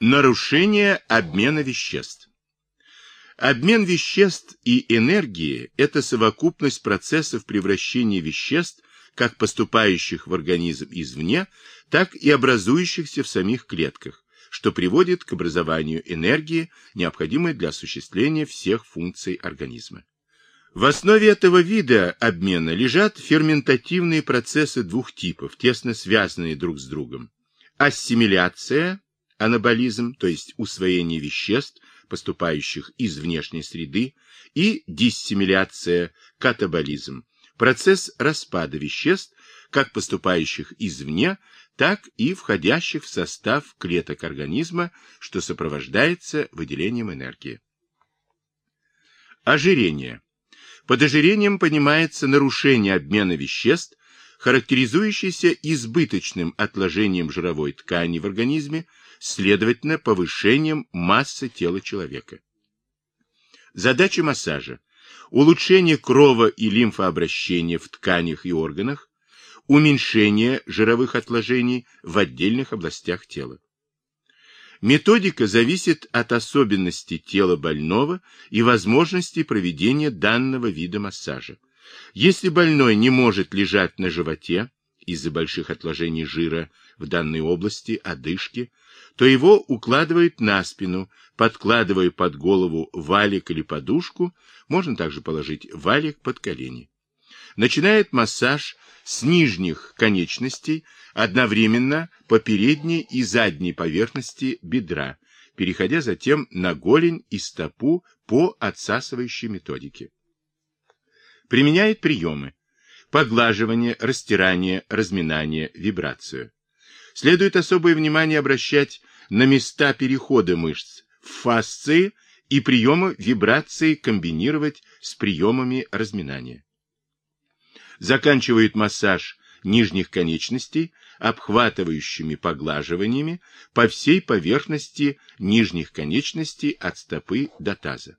Нарушение обмена веществ. Обмен веществ и энергии – это совокупность процессов превращения веществ, как поступающих в организм извне, так и образующихся в самих клетках, что приводит к образованию энергии, необходимой для осуществления всех функций организма. В основе этого вида обмена лежат ферментативные процессы двух типов, тесно связанные друг с другом. Ассимиляция анаболизм, то есть усвоение веществ, поступающих из внешней среды, и диссимиляция, катаболизм, процесс распада веществ, как поступающих извне, так и входящих в состав клеток организма, что сопровождается выделением энергии. Ожирение. Под ожирением понимается нарушение обмена веществ, характеризующееся избыточным отложением жировой ткани в организме, следовательно, повышением массы тела человека. Задача массажа – улучшение крово- и лимфообращения в тканях и органах, уменьшение жировых отложений в отдельных областях тела. Методика зависит от особенностей тела больного и возможности проведения данного вида массажа. Если больной не может лежать на животе из-за больших отложений жира в данной области, одышки, то его укладывают на спину, подкладывая под голову валик или подушку, можно также положить валик под колени. Начинает массаж с нижних конечностей, одновременно по передней и задней поверхности бедра, переходя затем на голень и стопу по отсасывающей методике. Применяет приемы поглаживание, растирание, разминание, вибрацию. Следует особое внимание обращать на места перехода мышц, в фасции и приемы вибрации комбинировать с приемами разминания. Заканчивает массаж нижних конечностей обхватывающими поглаживаниями по всей поверхности нижних конечностей от стопы до таза.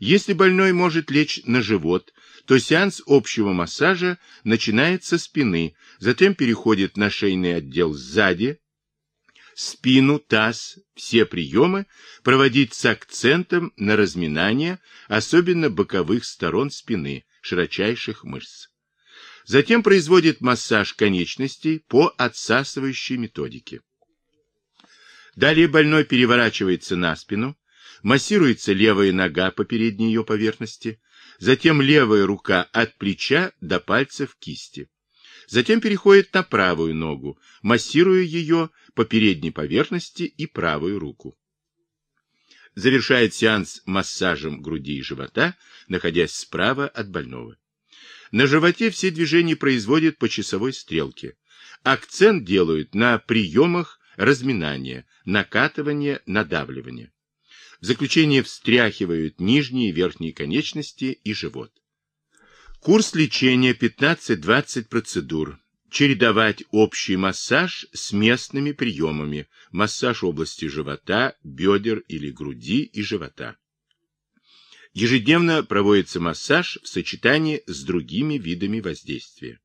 Если больной может лечь на живот, то сеанс общего массажа начинается со спины, затем переходит на шейный отдел сзади, спину, таз, все приемы проводить с акцентом на разминание, особенно боковых сторон спины, широчайших мышц. Затем производит массаж конечностей по отсасывающей методике. Далее больной переворачивается на спину, массируется левая нога по передней ее поверхности, затем левая рука от плеча до пальцев кисти. Затем переходит на правую ногу, массируя ее по передней поверхности и правую руку. Завершает сеанс массажем груди и живота, находясь справа от больного. На животе все движения производят по часовой стрелке. Акцент делают на приемах разминания, накатывания, надавливания. В заключение встряхивают нижние и верхние конечности и живот. Курс лечения 15-20 процедур. Чередовать общий массаж с местными приемами. Массаж области живота, бедер или груди и живота. Ежедневно проводится массаж в сочетании с другими видами воздействия.